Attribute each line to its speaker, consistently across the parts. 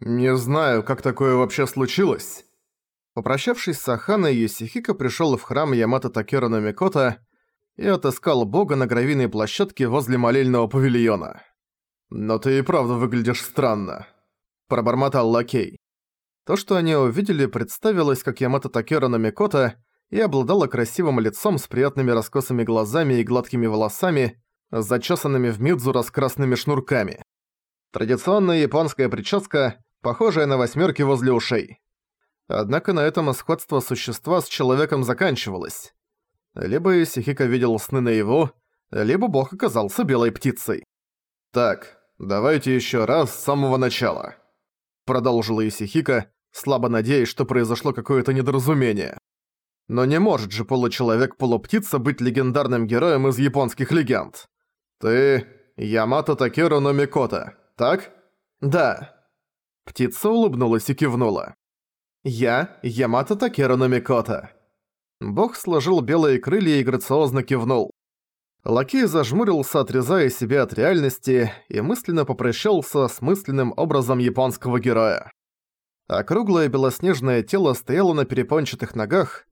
Speaker 1: «Не знаю, как такое вообще случилось». Попрощавшись с Аханой, Юсихико пришёл в храм Ямато Такера Номикота и отыскал бога на гравийной площадке возле молельного павильона. «Но ты и правда выглядишь странно», – пробормотал лакей. То, что они увидели, представилось как Ямато Такера Номикота и обладала красивым лицом с приятными раскосыми глазами и гладкими волосами, зачесанными в мидзу с красными шнурками. Традиционная японская прическа, похожая на восьмерки возле ушей. Однако на этом сходство существа с человеком заканчивалось. Либо Исихика видел сны наяву, либо бог оказался белой птицей. «Так, давайте еще раз с самого начала», — продолжила Исихика, слабо надеясь, что произошло какое-то недоразумение. Но не может же получеловек-полуптица быть легендарным героем из японских легенд. Ты Ямато Такеро Номикота, так? Да. Птица улыбнулась и кивнула. Я Ямато Такеро Номикота. Бог сложил белые крылья и грациозно кивнул. Лакей зажмурился, отрезая себя от реальности, и мысленно попрощался с мысленным образом японского героя. Округлое белоснежное тело стояло на перепончатых ногах,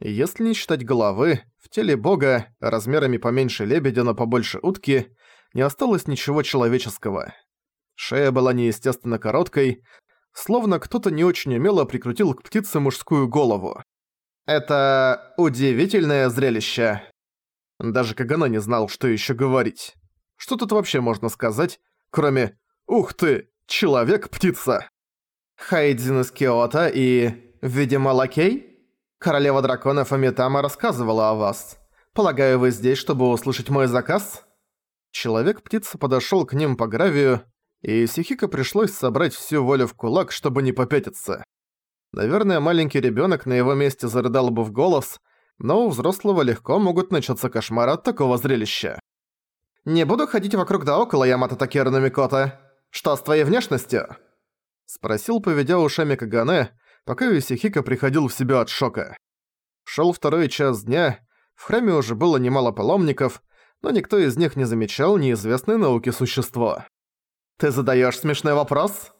Speaker 1: если не считать головы, в теле бога, размерами поменьше лебедя, но побольше утки, не осталось ничего человеческого. Шея была неестественно короткой, словно кто-то не очень умело прикрутил к птице мужскую голову. Это удивительное зрелище. Даже Кагана не знал, что еще говорить. Что тут вообще можно сказать, кроме «Ух ты, человек-птица»? Хайдзин из Киота и, видимо, Лакей? Королева драконов Амитама рассказывала о вас. Полагаю, вы здесь, чтобы услышать мой заказ? Человек-птица подошёл к ним по гравию, и Сихика пришлось собрать всю волю в кулак, чтобы не попятиться. Наверное, маленький ребёнок на его месте зарыдал бы в голос, но у взрослого легко могут начаться кошмары от такого зрелища. «Не буду ходить вокруг да около, Ямато Такера Намикота. Что с твоей внешностью?» Спросил, поведя ушами Кагане, пока Юсихика приходил в себя от шока. Шел второй час дня, в храме уже было немало паломников, но никто из них не замечал неизвестной науки существо. «Ты задаешь смешной вопрос?»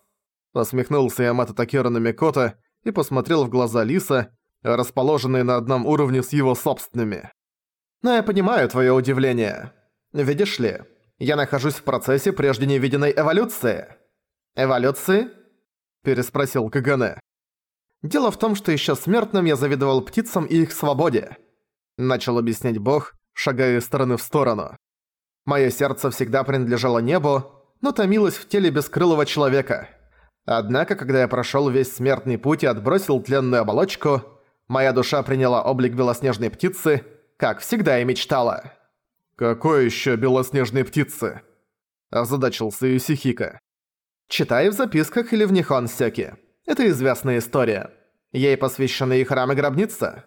Speaker 1: Посмехнулся Ямато Такера на Микото и посмотрел в глаза Лиса, расположенные на одном уровне с его собственными. «Но я понимаю твое удивление. Видишь ли, я нахожусь в процессе прежде невиденной эволюции». «Эволюции?» переспросил Кагане. «Дело в том, что еще смертным я завидовал птицам и их свободе», начал объяснять бог, шагая из стороны в сторону. «Моё сердце всегда принадлежало небу, но томилось в теле бескрылого человека. Однако, когда я прошёл весь смертный путь и отбросил тленную оболочку, моя душа приняла облик белоснежной птицы, как всегда и мечтала». «Какой ещё белоснежной птицы?» озадачился Юсихика. Читай в записках или в Нихонсёке. Это известная история. Ей посвящены и храм и гробница.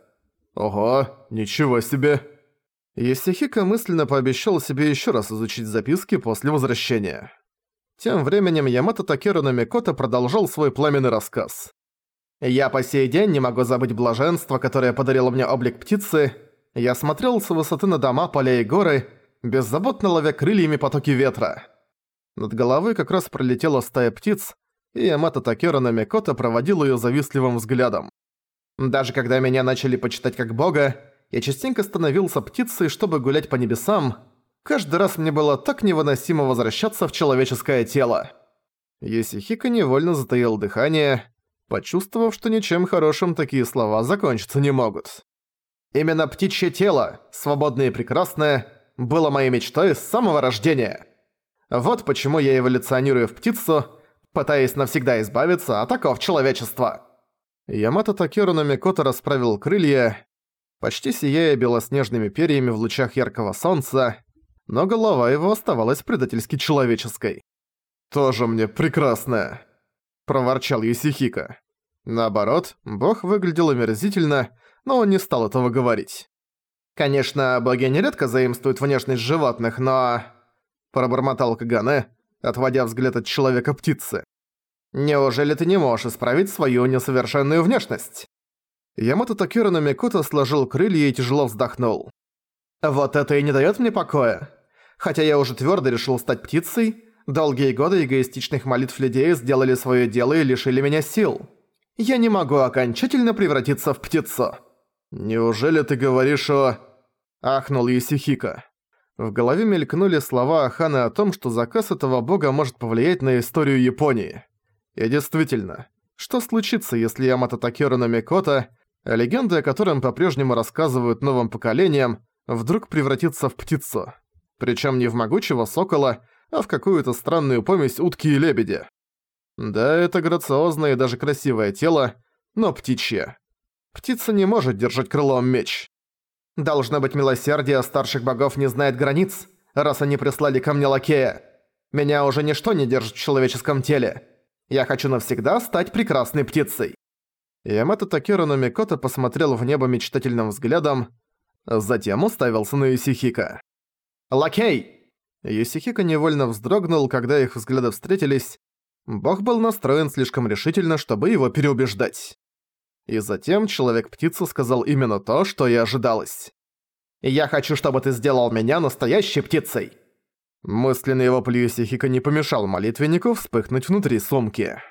Speaker 1: Ого, ничего себе. Есихика мысленно пообещал себе еще раз изучить записки после возвращения. Тем временем Ямато Такеру Намикото продолжал свой пламенный рассказ. «Я по сей день не могу забыть блаженство, которое подарило мне облик птицы. Я смотрел с высоты на дома, поля и горы, беззаботно ловя крыльями потоки ветра. Над головой как раз пролетела стая птиц, и Ямато Такера Намикото проводил её завистливым взглядом. Даже когда меня начали почитать как бога, я частенько становился птицей, чтобы гулять по небесам. Каждый раз мне было так невыносимо возвращаться в человеческое тело. Есихика невольно затаил дыхание, почувствовав, что ничем хорошим такие слова закончиться не могут. Именно птичье тело, свободное и прекрасное, было моей мечтой с самого рождения. Вот почему я эволюционирую в птицу, пытаясь навсегда избавиться от оков человечества. Ямато Такеру Намикото расправил крылья, почти сияя белоснежными перьями в лучах яркого солнца, но голова его оставалась предательски человеческой. «Тоже мне прекрасная», – проворчал Юсихика. Наоборот, бог выглядел омерзительно, но он не стал этого говорить. Конечно, боги нередко заимствуют внешность животных, но пробормотал Кагане, отводя взгляд от человека-птицы. «Неужели ты не можешь исправить свою несовершенную внешность?» Ямато Такира Намикото сложил крылья и тяжело вздохнул. «Вот это и не даёт мне покоя. Хотя я уже твёрдо решил стать птицей, Долгие годы эгоистичных молитв людей сделали свое дело и лишили меня сил. Я не могу окончательно превратиться в птицу. Неужели ты говоришь о... Ахнул Исихика. В голове мелькнули слова Аханы о том, что заказ этого бога может повлиять на историю Японии. И действительно, что случится, если Ямато Такера Намикота, легенды о котором по-прежнему рассказывают новым поколениям, вдруг превратится в птицу? Причем не в могучего сокола, а в какую-то странную помесь утки и лебедя. Да, это грациозное и даже красивое тело, но птичье. Птица не может держать крылом меч. Должно быть, милосердие старших богов не знает границ, раз они прислали ко мне лакея. Меня уже ничто не держит в человеческом теле. Я хочу навсегда стать прекрасной птицей». Ямато Такера Номикото посмотрел в небо мечтательным взглядом, затем уставился на Юсихика. «Лакей!» Юсихика невольно вздрогнул, когда их взгляды встретились. Бог был настроен слишком решительно, чтобы его переубеждать. И затем Человек-птица сказал именно то, что и ожидалось. «Я хочу, чтобы ты сделал меня настоящей птицей!» Мысленный вопль Юсихика не помешал молитвеннику вспыхнуть внутри сумки.